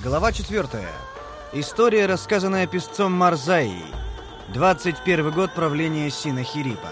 Глава 4. История, рассказанная песцом Марзаей. 21 год правления Синахирипа.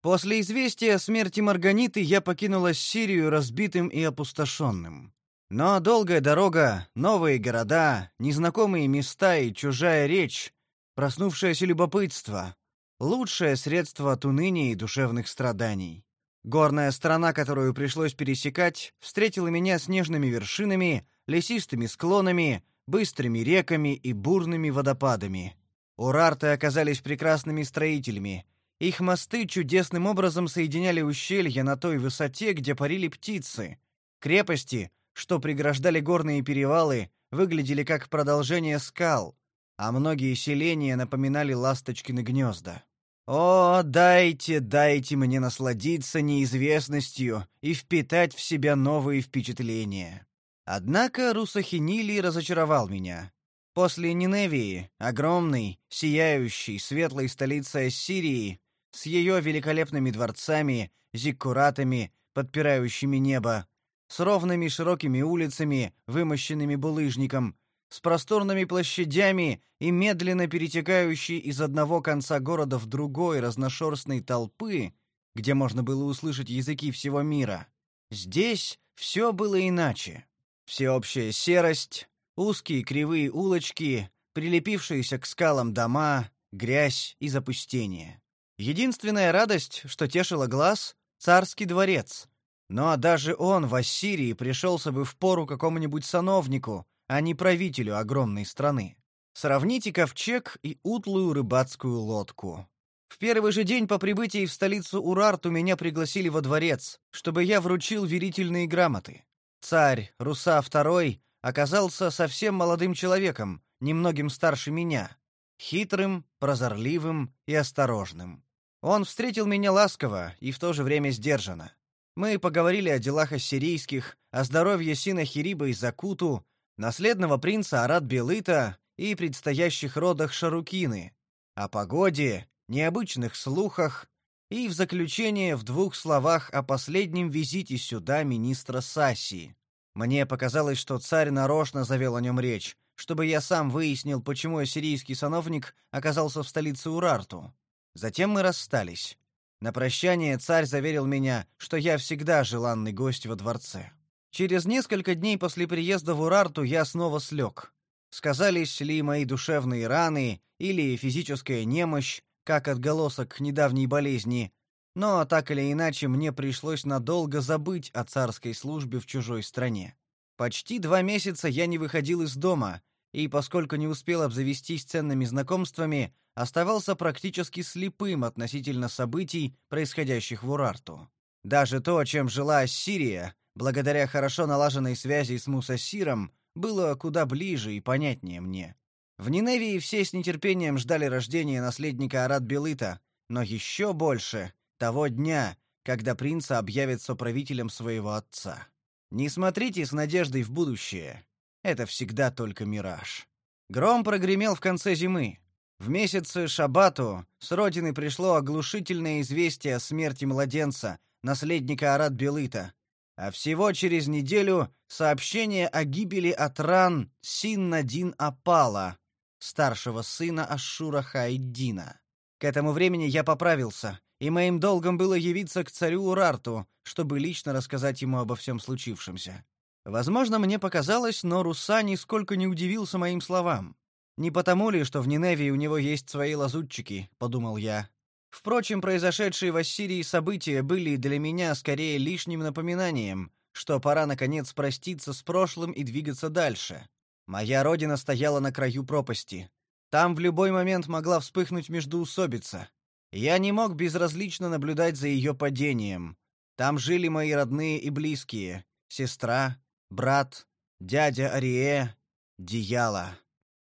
После известия о смерти Марганиты я покинул Ассирию разбитым и опустошенным. Но долгая дорога, новые города, незнакомые места и чужая речь, проснувшееся любопытство — лучшее средство от уныния и душевных страданий. Горная страна, которую пришлось пересекать, встретила меня снежными вершинами, лесистыми склонами, быстрыми реками и бурными водопадами. Урарты оказались прекрасными строителями. Их мосты чудесным образом соединяли ущелья на той высоте, где парили птицы. Крепости, что преграждали горные перевалы, выглядели как продолжение скал, а многие селения напоминали ласточкины гнезда. О, дайте, дайте мне насладиться неизвестностью и впитать в себя новые впечатления. Однако Русахинили разочаровал меня. После Ниневии, огромной, сияющей, светлой столицы Ассирии, с ее великолепными дворцами, зиккуратами, подпирающими небо, с ровными широкими улицами, вымощенными булыжником, с просторными площадями и медленно перетекающей из одного конца города в другой разношерстной толпы, где можно было услышать языки всего мира. Здесь все было иначе. Всеобщая серость, узкие кривые улочки, прилепившиеся к скалам дома, грязь и запустение. Единственная радость, что тешила глаз — царский дворец. Но даже он в Ассирии пришелся бы в пору какому-нибудь сановнику, а не правителю огромной страны. Сравните ковчег и утлую рыбацкую лодку. В первый же день по прибытии в столицу Урарту меня пригласили во дворец, чтобы я вручил верительные грамоты. Царь Руса II оказался совсем молодым человеком, немногим старше меня, хитрым, прозорливым и осторожным. Он встретил меня ласково и в то же время сдержанно. Мы поговорили о делах ассирийских, о здоровье Синахириба и Закуту, наследного принца Арат-Белыта и предстоящих родах Шарукины, о погоде, необычных слухах и в заключение в двух словах о последнем визите сюда министра Саси. Мне показалось, что царь нарочно завел о нем речь, чтобы я сам выяснил, почему ассирийский сановник оказался в столице Урарту. Затем мы расстались. На прощание царь заверил меня, что я всегда желанный гость во дворце. Через несколько дней после приезда в Урарту я снова слег. Сказались ли мои душевные раны или физическая немощь, как отголосок недавней болезни, но так или иначе мне пришлось надолго забыть о царской службе в чужой стране. Почти два месяца я не выходил из дома, и поскольку не успел обзавестись ценными знакомствами, оставался практически слепым относительно событий, происходящих в Урарту. Даже то, чем жила Ассирия, благодаря хорошо налаженной связи с Мусасиром, было куда ближе и понятнее мне. В Ниневии все с нетерпением ждали рождения наследника Арат-Белыта, но еще больше — того дня, когда принца объявят соправителем своего отца. Не смотрите с надеждой в будущее. Это всегда только мираж. Гром прогремел в конце зимы. В месяце Шабату с родины пришло оглушительное известие о смерти младенца, наследника Арат-Белыта, а всего через неделю сообщение о гибели от ран Синнадин Апала, старшего сына Ашура Хайддина. К этому времени я поправился, и моим долгом было явиться к царю Урарту, чтобы лично рассказать ему обо всем случившемся. Возможно, мне показалось, но Руса нисколько не удивился моим словам. Не потому ли, что в Ниневии у него есть свои лазутчики, подумал я. Впрочем, произошедшие в Ассирии события были для меня скорее лишним напоминанием, что пора наконец проститься с прошлым и двигаться дальше. Моя родина стояла на краю пропасти. Там в любой момент могла вспыхнуть междоусобица. Я не мог безразлично наблюдать за ее падением. Там жили мои родные и близкие: сестра, брат, дядя Арие, Дияла.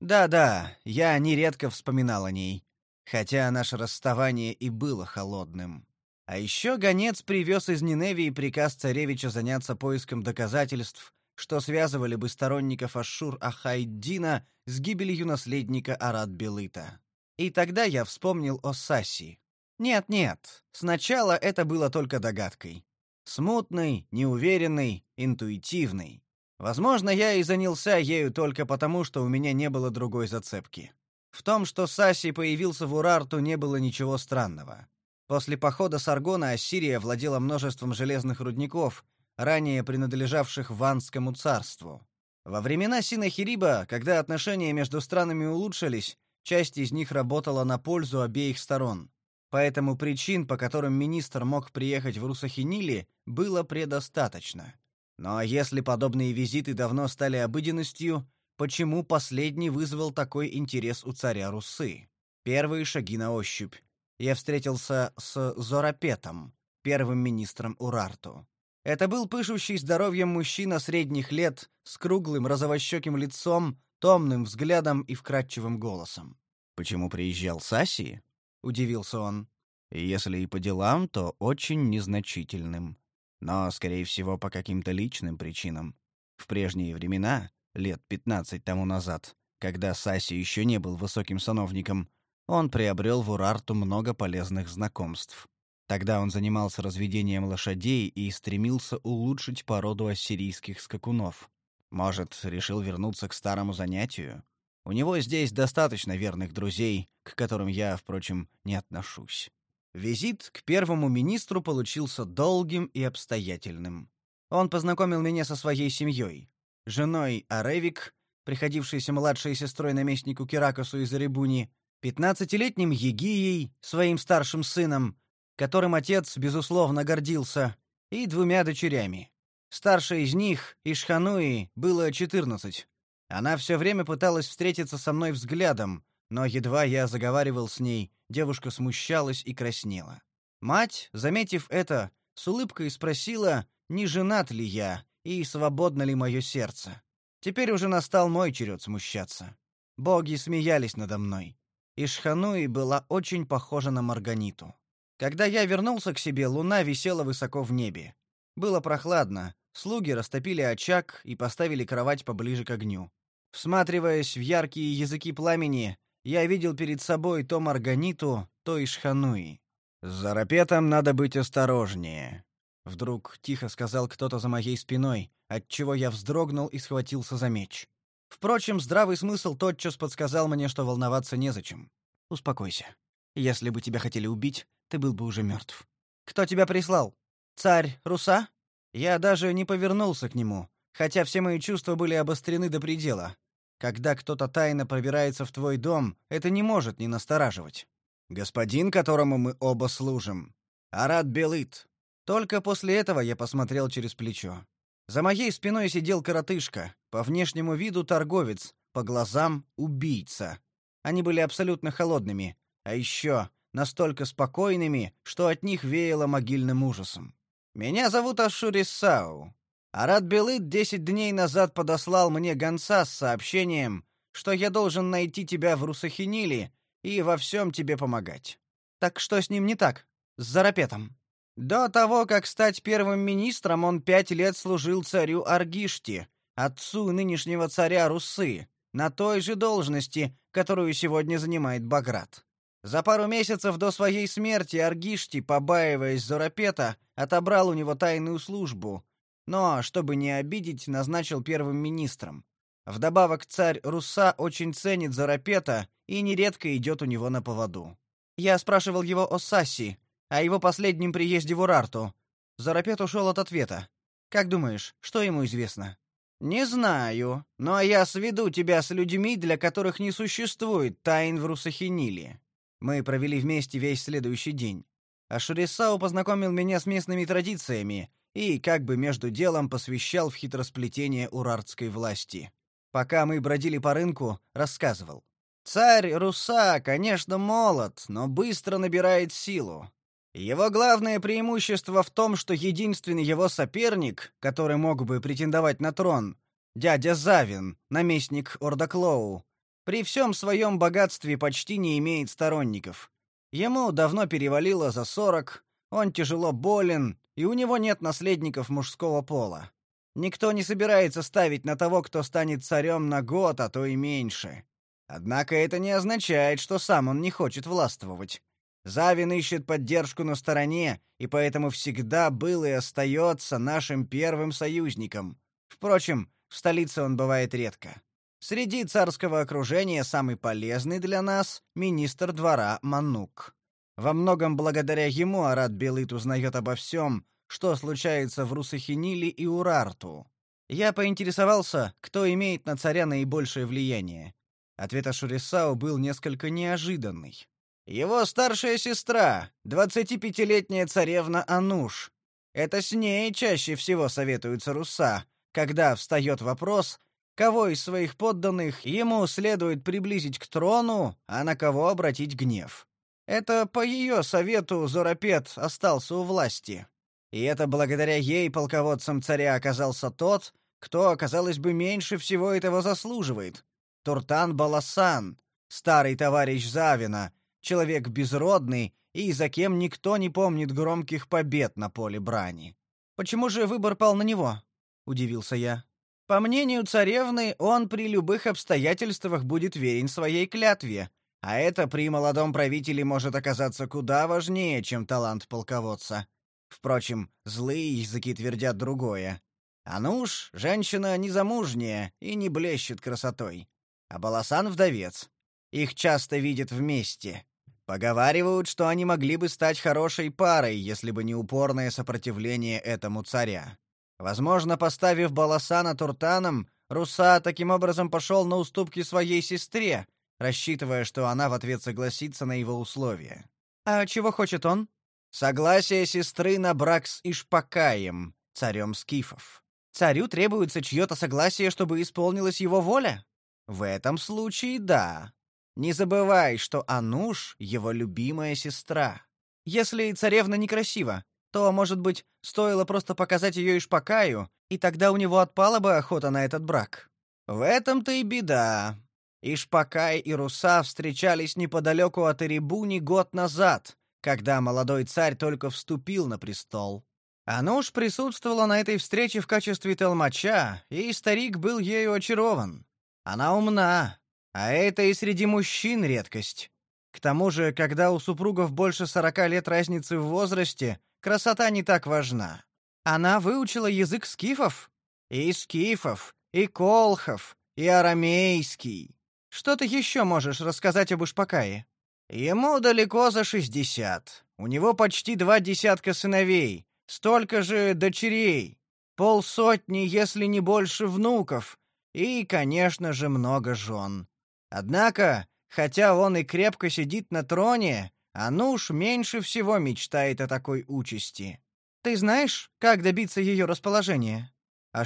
Да-да, я нередко вспоминал о ней хотя наше расставание и было холодным. А еще гонец привез из Ниневии приказ царевича заняться поиском доказательств, что связывали бы сторонников Ашшур-Ахайддина с гибелью наследника Арат-Белыта. И тогда я вспомнил о Саси. Нет-нет, сначала это было только догадкой. Смутный, неуверенный, интуитивный. Возможно, я и занялся ею только потому, что у меня не было другой зацепки. В том, что Саси появился в Урарту, не было ничего странного. После похода Саргона Ассирия владела множеством железных рудников, ранее принадлежавших Ванскому царству. Во времена Синахириба, когда отношения между странами улучшились, часть из них работала на пользу обеих сторон. Поэтому причин, по которым министр мог приехать в Русахинили, было предостаточно. Но если подобные визиты давно стали обыденностью, почему последний вызвал такой интерес у царя Русы? Первые шаги на ощупь. Я встретился с Зорапетом, первым министром Урарту. Это был пышущий здоровьем мужчина средних лет с круглым розовощеким лицом, томным взглядом и вкрадчивым голосом. «Почему приезжал Саси?» — удивился он. «Если и по делам, то очень незначительным. Но, скорее всего, по каким-то личным причинам. В прежние времена, лет пятнадцать тому назад, когда Саси еще не был высоким сановником, он приобрел в Урарту много полезных знакомств. Тогда он занимался разведением лошадей и стремился улучшить породу ассирийских скакунов. Может, решил вернуться к старому занятию? У него здесь достаточно верных друзей, к которым я, впрочем, не отношусь. Визит к первому министру получился долгим и обстоятельным. Он познакомил меня со своей семьей. Женой Аревик, приходившейся младшей сестрой наместнику Киракосу из Арибуни, пятнадцатилетним Егией, своим старшим сыном, которым отец, безусловно, гордился, и двумя дочерями. Старшей из них, Ишхануи, было четырнадцать. Она все время пыталась встретиться со мной взглядом, но едва я заговаривал с ней, девушка смущалась и краснела. Мать, заметив это, с улыбкой спросила, не женат ли я и свободно ли мое сердце. Теперь уже настал мой черед смущаться. Боги смеялись надо мной. Ишхануи была очень похожа на Марганиту. Когда я вернулся к себе, луна висела высоко в небе. Было прохладно. Слуги растопили очаг и поставили кровать поближе к огню. Всматриваясь в яркие языки пламени, я видел перед собой то Марганиту, то Ишхануи. «С Зарапетом надо быть осторожнее», — вдруг тихо сказал кто-то за моей спиной, отчего я вздрогнул и схватился за меч. Впрочем, здравый смысл тотчас подсказал мне, что волноваться незачем. «Успокойся. Если бы тебя хотели убить, ты был бы уже мертв. Кто тебя прислал? Царь Руса? Я даже не повернулся к нему, хотя все мои чувства были обострены до предела. Когда кто-то тайно пробирается в твой дом, это не может не настораживать. Господин, которому мы оба служим, Арат Белыт. Только после этого я посмотрел через плечо. За моей спиной сидел коротышка, по внешнему виду торговец, по глазам убийца. Они были абсолютно холодными, а еще настолько спокойными, что от них веяло могильным ужасом. «Меня зовут Ашурисау. Арат Белыт десять дней назад подослал мне гонца с сообщением, что я должен найти тебя в Русахиниле и во всем тебе помогать. Так что с ним не так? С Зарапетом?» До того, как стать первым министром, он пять лет служил царю Аргишти, отцу нынешнего царя Русы, на той же должности, которую сегодня занимает Баграт. За пару месяцев до своей смерти Аргишти, побаиваясь Зорапета, отобрал у него тайную службу, но, чтобы не обидеть, назначил первым министром. Вдобавок царь Руса очень ценит Зорапета и нередко идет у него на поводу. Я спрашивал его о Сасси, о его последнем приезде в Урарту. Зорапет ушел от ответа. Как думаешь, что ему известно? Не знаю, но я сведу тебя с людьми, для которых не существует тайн в Русахиниле. Мы провели вместе весь следующий день. Ашурисау познакомил меня с местными традициями и как бы между делом посвящал в хитросплетение урартской власти. Пока мы бродили по рынку, рассказывал. Царь Руса, конечно, молод, но быстро набирает силу. Его главное преимущество в том, что единственный его соперник, который мог бы претендовать на трон, дядя Завин, наместник Ордаклоу, при всем своем богатстве почти не имеет сторонников. Ему давно перевалило за сорок, он тяжело болен, и у него нет наследников мужского пола. Никто не собирается ставить на того, кто станет царем на год, а то и меньше. Однако это не означает, что сам он не хочет властвовать. Завин ищет поддержку на стороне, и поэтому всегда был и остается нашим первым союзником. Впрочем, в столице он бывает редко. Среди царского окружения самый полезный для нас — министр двора Манук. Во многом благодаря ему Арат Белыт узнает обо всем, что случается в Русахиниле и Урарту. Я поинтересовался, кто имеет на царя наибольшее влияние. Ответ Ашурисау был несколько неожиданный. Его старшая сестра, 25-летняя царевна Ануш. Это с ней чаще всего советуются руса, когда встает вопрос, кого из своих подданных ему следует приблизить к трону, а на кого обратить гнев. Это по ее совету Зоропет остался у власти. И это благодаря ей полководцем царя оказался тот, кто, казалось бы, меньше всего этого заслуживает. Туртан Баласан, старый товарищ Завина, человек безродный и за кем никто не помнит громких побед на поле брани. Почему же выбор пал на него? удивился я. По мнению царевны, он при любых обстоятельствах будет верен своей клятве, а это при молодом правителе может оказаться куда важнее, чем талант полководца. Впрочем, злые языки твердят другое. А ну уж, женщина незамужняя и не блещет красотой. А Баласан вдовец. Их часто видят вместе. Поговаривают, что они могли бы стать хорошей парой, если бы не упорное сопротивление этому царя. Возможно, поставив Баласана Туртаном, Руса таким образом пошел на уступки своей сестре, рассчитывая, что она в ответ согласится на его условия. А чего хочет он? Согласие сестры на брак с Ишпакаем, царем скифов. Царю требуется чье-то согласие, чтобы исполнилась его воля? В этом случае да. Не забывай, что Ануш — его любимая сестра. Если царевна некрасива, то, может быть, стоило просто показать ее Ишпакаю, и тогда у него отпала бы охота на этот брак. В этом-то и беда. Ишпакай и Руса встречались неподалеку от Эребуни год назад, когда молодой царь только вступил на престол. Ануш присутствовала на этой встрече в качестве толмача, и старик был ею очарован. Она умна, а это и среди мужчин редкость. К тому же, когда у супругов больше сорока лет разницы в возрасте, красота не так важна. Она выучила язык скифов, и скифов, и колхов, и арамейский. Что ты еще можешь рассказать об Ушпакае? Ему далеко за шестьдесят. У него почти два десятка сыновей, столько же дочерей, полсотни, если не больше внуков, и, конечно же, много жен. Однако, хотя он и крепко сидит на троне, Ануш меньше всего мечтает о такой участи. Ты знаешь, как добиться ее расположения? А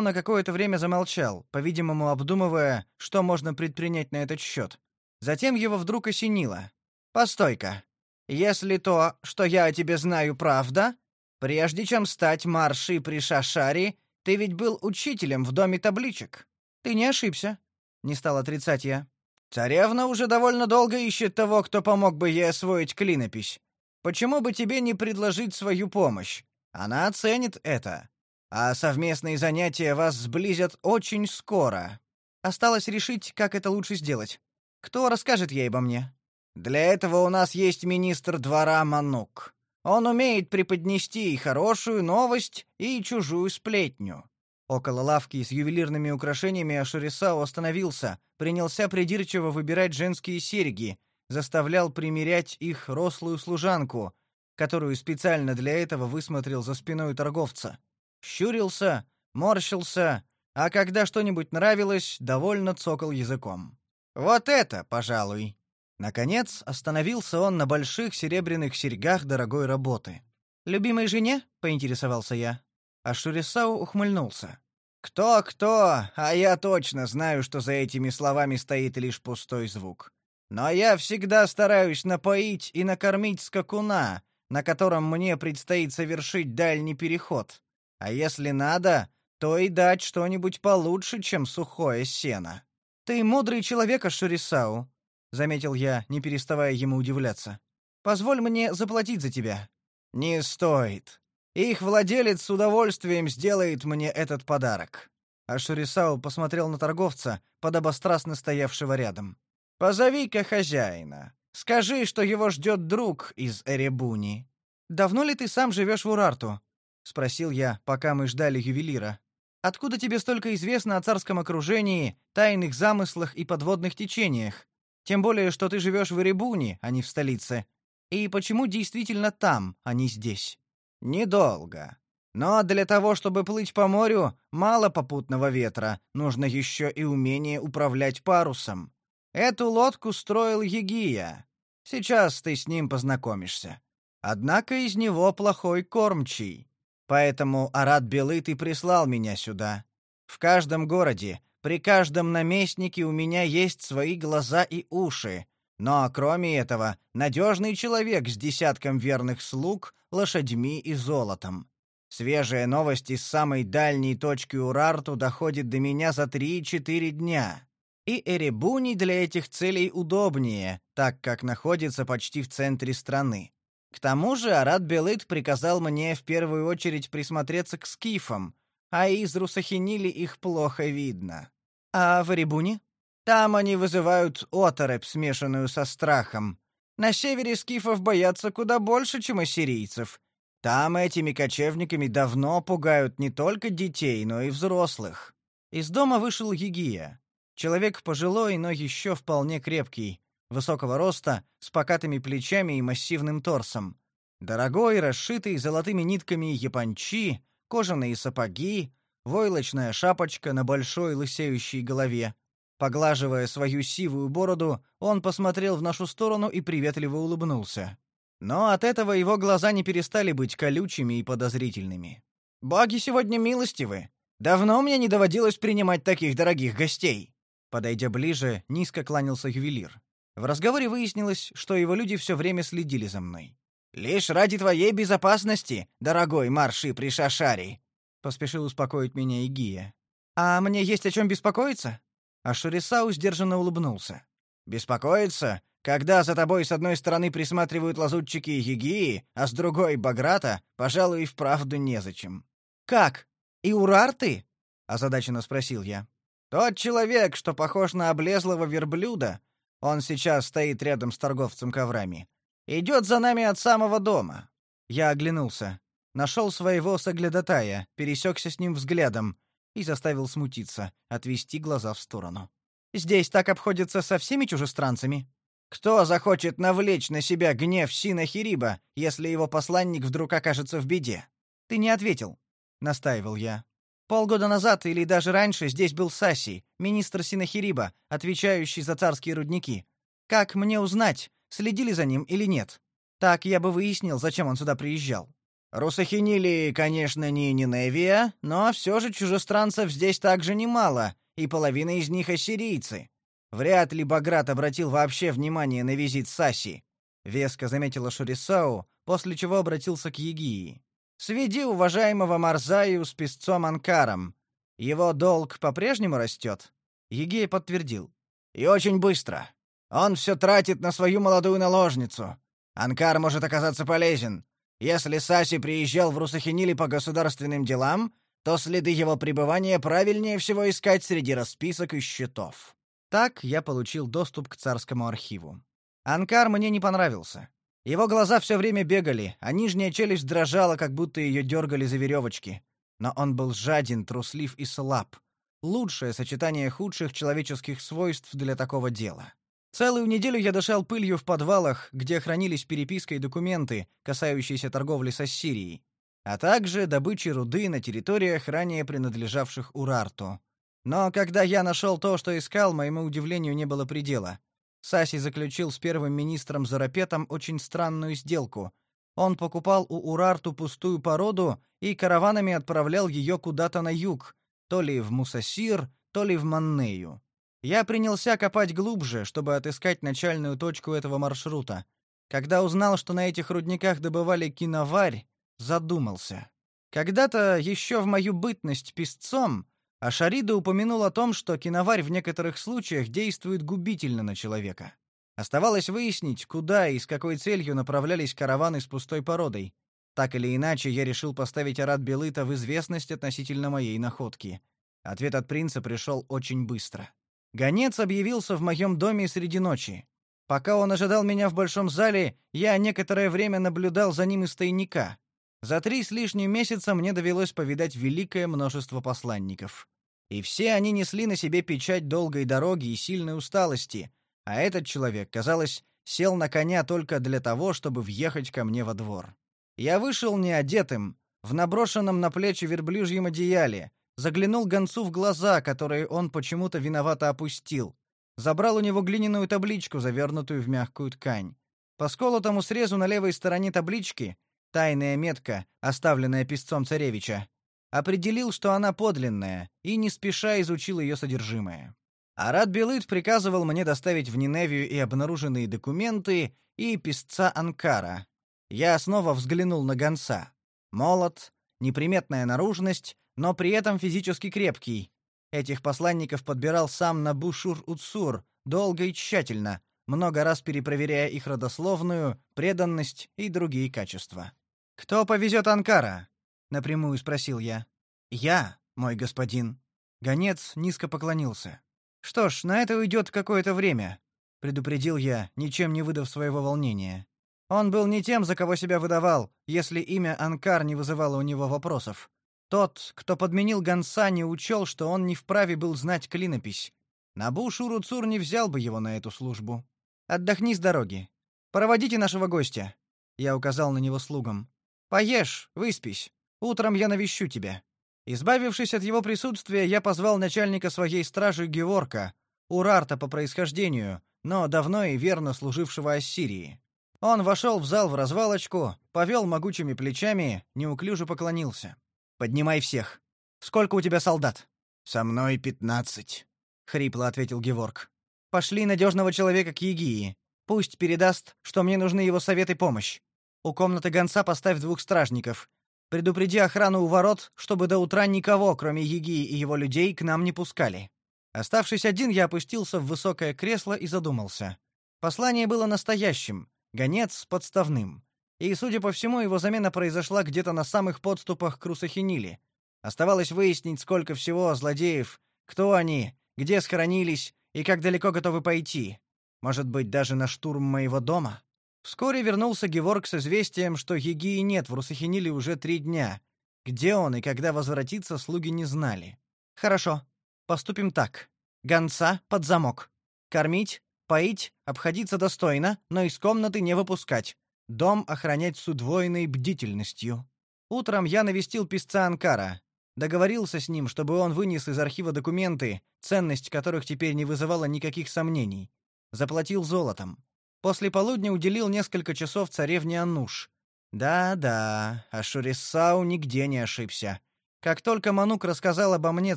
на какое-то время замолчал, по-видимому, обдумывая, что можно предпринять на этот счет. Затем его вдруг осенило. «Постой-ка. Если то, что я о тебе знаю, правда, прежде чем стать марши при Шашаре, ты ведь был учителем в доме табличек. Ты не ошибся не стал отрицать я. Царевна уже довольно долго ищет того, кто помог бы ей освоить клинопись. Почему бы тебе не предложить свою помощь? Она оценит это. А совместные занятия вас сблизят очень скоро. Осталось решить, как это лучше сделать. Кто расскажет ей обо мне? Для этого у нас есть министр двора Манук. Он умеет преподнести и хорошую новость, и чужую сплетню. Около лавки с ювелирными украшениями Ашурисао остановился, принялся придирчиво выбирать женские серьги, заставлял примерять их рослую служанку, которую специально для этого высмотрел за спиной торговца. Щурился, морщился, а когда что-нибудь нравилось, довольно цокал языком. Вот это, пожалуй. Наконец остановился он на больших серебряных серьгах дорогой работы. Любимой жене? поинтересовался я. А Шурисау ухмыльнулся. Кто-кто, а я точно знаю, что за этими словами стоит лишь пустой звук. Но я всегда стараюсь напоить и накормить скакуна, на котором мне предстоит совершить дальний переход. А если надо, то и дать что-нибудь получше, чем сухое сено. Ты мудрый человек, Ашурисау, заметил я, не переставая ему удивляться. Позволь мне заплатить за тебя. Не стоит. Их владелец с удовольствием сделает мне этот подарок. А Шурисау посмотрел на торговца, подобострастно стоявшего рядом. Позови-ка хозяина. Скажи, что его ждет друг из Эребуни. Давно ли ты сам живешь в Урарту? спросил я, пока мы ждали ювелира. Откуда тебе столько известно о царском окружении, тайных замыслах и подводных течениях? Тем более, что ты живешь в Эребуни, а не в столице. И почему действительно там, а не здесь? Недолго. Но для того, чтобы плыть по морю, мало попутного ветра, нужно еще и умение управлять парусом. Эту лодку строил Егия. Сейчас ты с ним познакомишься. Однако из него плохой кормчий. Поэтому Арат Белыт и прислал меня сюда. В каждом городе, при каждом наместнике у меня есть свои глаза и уши. Но кроме этого, надежный человек с десятком верных слуг, лошадьми и золотом. Свежая новость из самой дальней точки Урарту доходит до меня за три-четыре дня и Эребуни для этих целей удобнее, так как находится почти в центре страны. К тому же Арат Белыт приказал мне в первую очередь присмотреться к скифам, а из Русахинили их плохо видно. А в Эребуне? Там они вызывают оторопь, смешанную со страхом. На севере скифов боятся куда больше, чем ассирийцев. Там этими кочевниками давно пугают не только детей, но и взрослых. Из дома вышел Егия. Человек пожилой, но еще вполне крепкий, высокого роста, с покатыми плечами и массивным торсом. Дорогой, расшитый золотыми нитками япончи, кожаные сапоги, войлочная шапочка на большой лысеющей голове. Поглаживая свою сивую бороду, он посмотрел в нашу сторону и приветливо улыбнулся. Но от этого его глаза не перестали быть колючими и подозрительными. «Боги сегодня милостивы. Давно мне не доводилось принимать таких дорогих гостей». Подойдя ближе, низко кланялся ювелир. В разговоре выяснилось, что его люди все время следили за мной. «Лишь ради твоей безопасности, дорогой марши Пришашари!» — поспешил успокоить меня Игия. «А мне есть о чем беспокоиться?» А Шурисау сдержанно улыбнулся. «Беспокоиться? Когда за тобой с одной стороны присматривают лазутчики и Егии, а с другой — Баграта, пожалуй, и вправду незачем». «Как? И Урар ты?» — озадаченно спросил я. Тот человек, что похож на облезлого верблюда, он сейчас стоит рядом с торговцем коврами. Идет за нами от самого дома. Я оглянулся, нашел своего соглядатая, пересекся с ним взглядом и заставил смутиться, отвести глаза в сторону. Здесь так обходится со всеми чужестранцами. Кто захочет навлечь на себя гнев Синахириба, если его посланник вдруг окажется в беде? Ты не ответил, настаивал я. Полгода назад или даже раньше здесь был Саси, министр Синахириба, отвечающий за царские рудники. Как мне узнать, следили за ним или нет? Так я бы выяснил, зачем он сюда приезжал. Русахинили, конечно, не Ниневия, но все же чужестранцев здесь также немало, и половина из них ассирийцы. Вряд ли Баграт обратил вообще внимание на визит Саси. Веско заметила Шурисау, после чего обратился к Егии. Сведи уважаемого Марзаю с песцом Анкаром. Его долг по-прежнему растет?» Егей подтвердил. «И очень быстро. Он все тратит на свою молодую наложницу. Анкар может оказаться полезен. Если Саси приезжал в Русахинили по государственным делам, то следы его пребывания правильнее всего искать среди расписок и счетов». Так я получил доступ к царскому архиву. Анкар мне не понравился. Его глаза все время бегали, а нижняя челюсть дрожала, как будто ее дергали за веревочки. Но он был жаден, труслив и слаб. Лучшее сочетание худших человеческих свойств для такого дела. Целую неделю я дышал пылью в подвалах, где хранились переписка и документы, касающиеся торговли с Ассирией, а также добычи руды на территориях, ранее принадлежавших Урарту. Но когда я нашел то, что искал, моему удивлению не было предела. Саси заключил с первым министром Зарапетом очень странную сделку. Он покупал у Урарту пустую породу и караванами отправлял ее куда-то на юг, то ли в Мусасир, то ли в Маннею. Я принялся копать глубже, чтобы отыскать начальную точку этого маршрута. Когда узнал, что на этих рудниках добывали киноварь, задумался. Когда-то еще в мою бытность писцом а Шарида упомянул о том, что киноварь в некоторых случаях действует губительно на человека. Оставалось выяснить, куда и с какой целью направлялись караваны с пустой породой. Так или иначе, я решил поставить Арат Белыта в известность относительно моей находки. Ответ от принца пришел очень быстро. Гонец объявился в моем доме среди ночи. Пока он ожидал меня в большом зале, я некоторое время наблюдал за ним из тайника. За три с лишним месяца мне довелось повидать великое множество посланников. И все они несли на себе печать долгой дороги и сильной усталости, а этот человек, казалось, сел на коня только для того, чтобы въехать ко мне во двор. Я вышел неодетым, в наброшенном на плечи верблюжьем одеяле, заглянул гонцу в глаза, которые он почему-то виновато опустил, забрал у него глиняную табличку, завернутую в мягкую ткань. По сколотому срезу на левой стороне таблички тайная метка, оставленная писцом царевича, определил, что она подлинная, и не спеша изучил ее содержимое. Арат Белыт приказывал мне доставить в Ниневию и обнаруженные документы, и писца Анкара. Я снова взглянул на гонца. Молод, неприметная наружность, но при этом физически крепкий. Этих посланников подбирал сам Набушур-Уцур, долго и тщательно, много раз перепроверяя их родословную, преданность и другие качества. «Кто повезет Анкара?» — напрямую спросил я. «Я, мой господин». Гонец низко поклонился. «Что ж, на это уйдет какое-то время», — предупредил я, ничем не выдав своего волнения. Он был не тем, за кого себя выдавал, если имя Анкар не вызывало у него вопросов. Тот, кто подменил гонца, не учел, что он не вправе был знать клинопись. Набу Шуруцур не взял бы его на эту службу. Отдохни с дороги. Проводите нашего гостя. Я указал на него слугам. Поешь, выспись. Утром я навещу тебя. Избавившись от его присутствия, я позвал начальника своей стражи Геворка, урарта по происхождению, но давно и верно служившего Ассирии. Он вошел в зал в развалочку, повел могучими плечами, неуклюже поклонился. Поднимай всех. Сколько у тебя солдат? Со мной пятнадцать, хрипло ответил Геворг. Пошли надежного человека к Егии. Пусть передаст, что мне нужны его совет и помощь. У комнаты гонца поставь двух стражников. Предупреди охрану у ворот, чтобы до утра никого, кроме Егии и его людей, к нам не пускали. Оставшись один, я опустился в высокое кресло и задумался. Послание было настоящим, гонец подставным. И, судя по всему, его замена произошла где-то на самых подступах к Русахинили. Оставалось выяснить, сколько всего злодеев, кто они, где схоронились и как далеко готовы пойти. Может быть, даже на штурм моего дома? Вскоре вернулся Геворг с известием, что Егии нет в Русахиниле уже три дня. Где он и когда возвратится, слуги не знали. Хорошо. Поступим так. Гонца под замок. Кормить, поить, обходиться достойно, но из комнаты не выпускать. Дом охранять с удвоенной бдительностью. Утром я навестил писца Анкара. Договорился с ним, чтобы он вынес из архива документы, ценность которых теперь не вызывала никаких сомнений. Заплатил золотом. После полудня уделил несколько часов царевне Ануш. Да-да, Ашурисау нигде не ошибся. Как только Манук рассказал обо мне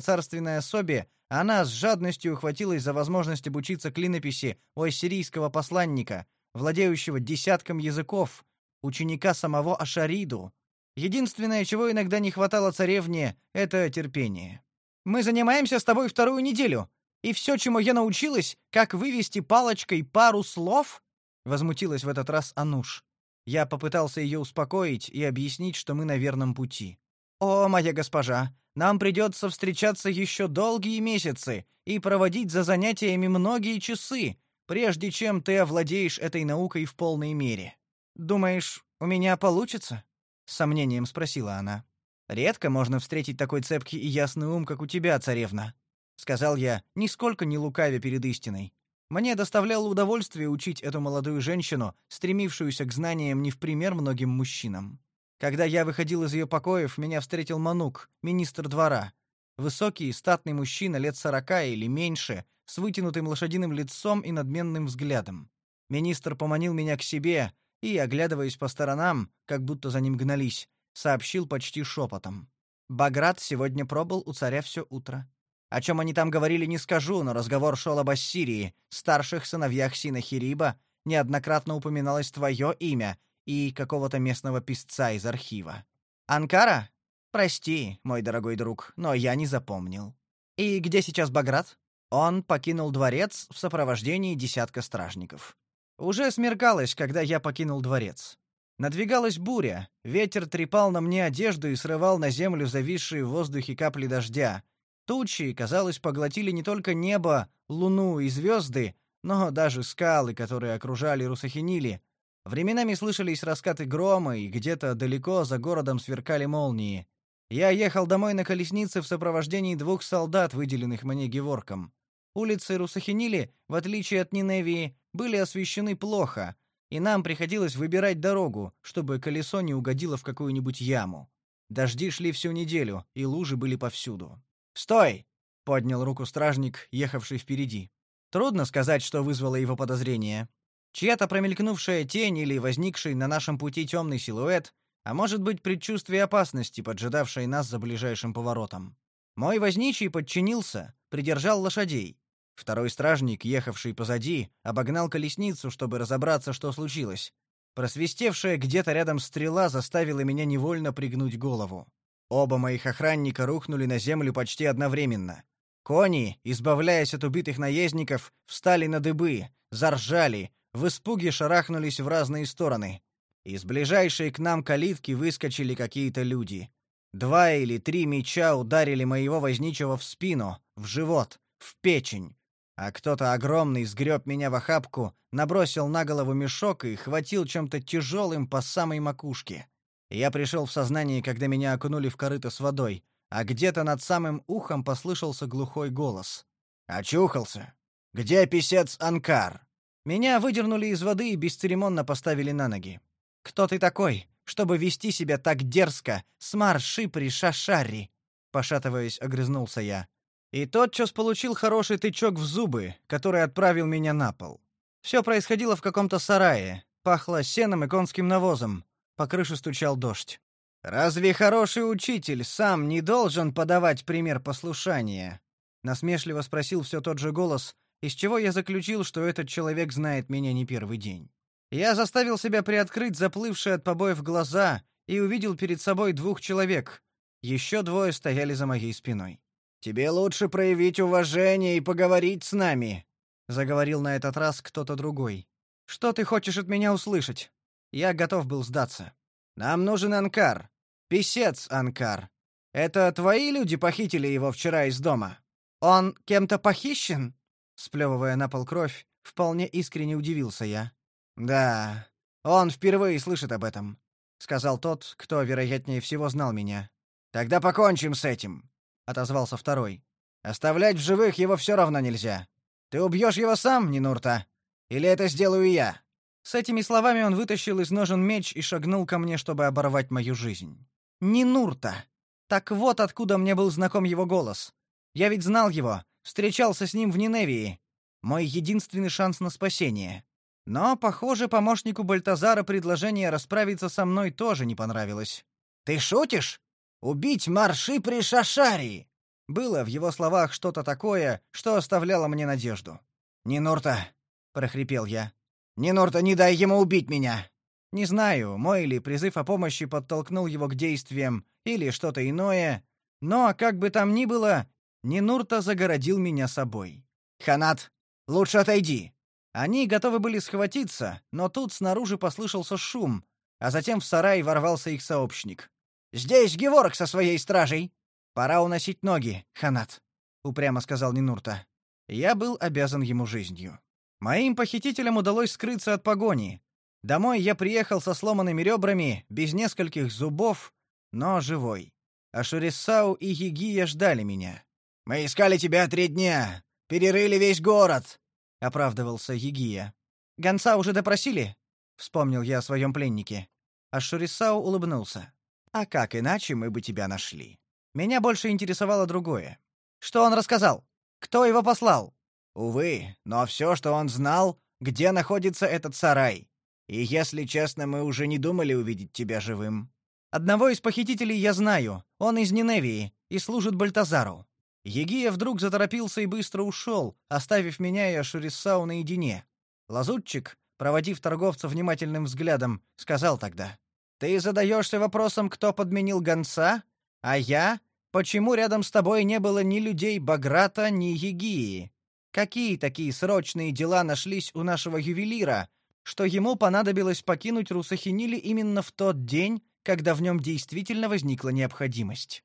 царственной особе, она с жадностью ухватилась за возможность обучиться клинописи у ассирийского посланника, владеющего десятком языков, ученика самого Ашариду. Единственное, чего иногда не хватало царевне, это терпение. Мы занимаемся с тобой вторую неделю, и все, чему я научилась, как вывести палочкой пару слов, возмутилась в этот раз Ануш. Я попытался ее успокоить и объяснить, что мы на верном пути. О, моя госпожа, нам придется встречаться еще долгие месяцы и проводить за занятиями многие часы, прежде чем ты овладеешь этой наукой в полной мере. Думаешь, у меня получится? с сомнением спросила она. Редко можно встретить такой цепкий и ясный ум, как у тебя, царевна, сказал я, нисколько не лукавя перед истиной. Мне доставляло удовольствие учить эту молодую женщину, стремившуюся к знаниям не в пример многим мужчинам. Когда я выходил из ее покоев, меня встретил Манук, министр двора. Высокий, статный мужчина лет сорока или меньше, с вытянутым лошадиным лицом и надменным взглядом. Министр поманил меня к себе и, оглядываясь по сторонам, как будто за ним гнались, сообщил почти шепотом. Баграт сегодня пробыл у царя все утро. О чем они там говорили, не скажу, но разговор шел об Ассирии, старших сыновьях Синахириба, неоднократно упоминалось твое имя и какого-то местного писца из архива. Анкара? Прости, мой дорогой друг, но я не запомнил. И где сейчас Баграт? Он покинул дворец в сопровождении десятка стражников. Уже смеркалось, когда я покинул дворец. Надвигалась буря, ветер трепал на мне одежду и срывал на землю зависшие в воздухе капли дождя. Тучи, казалось, поглотили не только небо, луну и звезды, но даже скалы, которые окружали Русахинили, временами слышались раскаты грома, и где-то далеко за городом сверкали молнии. Я ехал домой на колеснице в сопровождении двух солдат, выделенных мне Геворком. Улицы Русахинили, в отличие от Ниневии, были освещены плохо, и нам приходилось выбирать дорогу, чтобы колесо не угодило в какую-нибудь яму. Дожди шли всю неделю, и лужи были повсюду. "Стой!" поднял руку стражник, ехавший впереди. Трудно сказать, что вызвало его подозрение. Чья-то промелькнувшая тень или возникший на нашем пути темный силуэт, а может быть, предчувствие опасности, поджидавшей нас за ближайшим поворотом. Мой возничий подчинился, придержал лошадей. Второй стражник, ехавший позади, обогнал колесницу, чтобы разобраться, что случилось. Просвистевшая где-то рядом стрела заставила меня невольно пригнуть голову. Оба моих охранника рухнули на землю почти одновременно. Кони, избавляясь от убитых наездников, встали на дыбы, заржали, в испуге шарахнулись в разные стороны. Из ближайшей к нам калитки выскочили какие-то люди. Два или три меча ударили моего возничего в спину, в живот, в печень. А кто-то огромный сгреб меня в охапку, набросил на голову мешок и хватил чем-то тяжелым по самой макушке. Я пришел в сознание, когда меня окунули в корыто с водой, а где-то над самым ухом послышался глухой голос. «Очухался! Где писец Анкар?» Меня выдернули из воды и бесцеремонно поставили на ноги. «Кто ты такой, чтобы вести себя так дерзко, смар шипри шашари?» Пошатываясь, огрызнулся я. И тотчас получил хороший тычок в зубы, который отправил меня на пол. Все происходило в каком-то сарае, пахло сеном и конским навозом, по крыше стучал дождь. Разве хороший учитель сам не должен подавать пример послушания? насмешливо спросил все тот же голос, из чего я заключил, что этот человек знает меня не первый день. Я заставил себя приоткрыть заплывшие от побоев глаза и увидел перед собой двух человек. Еще двое стояли за моей спиной. Тебе лучше проявить уважение и поговорить с нами, заговорил на этот раз кто-то другой. Что ты хочешь от меня услышать? Я готов был сдаться. Нам нужен Анкар. Писец Анкар. Это твои люди похитили его вчера из дома? Он кем-то похищен? Сплевывая на пол кровь, вполне искренне удивился я. Да, он впервые слышит об этом, сказал тот, кто вероятнее всего знал меня. Тогда покончим с этим, отозвался второй. Оставлять в живых его все равно нельзя. Ты убьешь его сам, Нинурта, или это сделаю я? С этими словами он вытащил из ножен меч и шагнул ко мне, чтобы оборвать мою жизнь. Не Нурта. Так вот откуда мне был знаком его голос. Я ведь знал его, встречался с ним в Ниневии. Мой единственный шанс на спасение. Но, похоже, помощнику Бальтазара предложение расправиться со мной тоже не понравилось. Ты шутишь? Убить марши при Шашари? Было в его словах что-то такое, что оставляло мне надежду. "Не Нурта", прохрипел я. Нинорта, не дай ему убить меня. Не знаю, мой ли призыв о помощи подтолкнул его к действиям или что-то иное, но как бы там ни было, Нинурта загородил меня собой. Ханат, лучше отойди. Они готовы были схватиться, но тут снаружи послышался шум, а затем в сарай ворвался их сообщник. Здесь Геворг со своей стражей. Пора уносить ноги, Ханат, упрямо сказал Нинурта. Я был обязан ему жизнью. Моим похитителям удалось скрыться от погони. Домой я приехал со сломанными ребрами, без нескольких зубов, но живой. А Шурисау и Егия ждали меня. Мы искали тебя три дня, перерыли весь город, оправдывался Егия. Гонца уже допросили? вспомнил я о своем пленнике. А Шурисау улыбнулся. А как иначе мы бы тебя нашли? Меня больше интересовало другое. Что он рассказал? Кто его послал? Увы, но все, что он знал, где находится этот сарай. И если честно, мы уже не думали увидеть тебя живым. Одного из похитителей я знаю. Он из Ниневии и служит Бальтазару. Егия вдруг заторопился и быстро ушел, оставив меня и Ашурисау наедине. Лазутчик, проводив торговца внимательным взглядом, сказал тогда: "Ты задаешься вопросом, кто подменил гонца, а я, почему рядом с тобой не было ни людей Баграта, ни Егии? Какие такие срочные дела нашлись у нашего ювелира, что ему понадобилось покинуть Русахинили именно в тот день, когда в нем действительно возникла необходимость?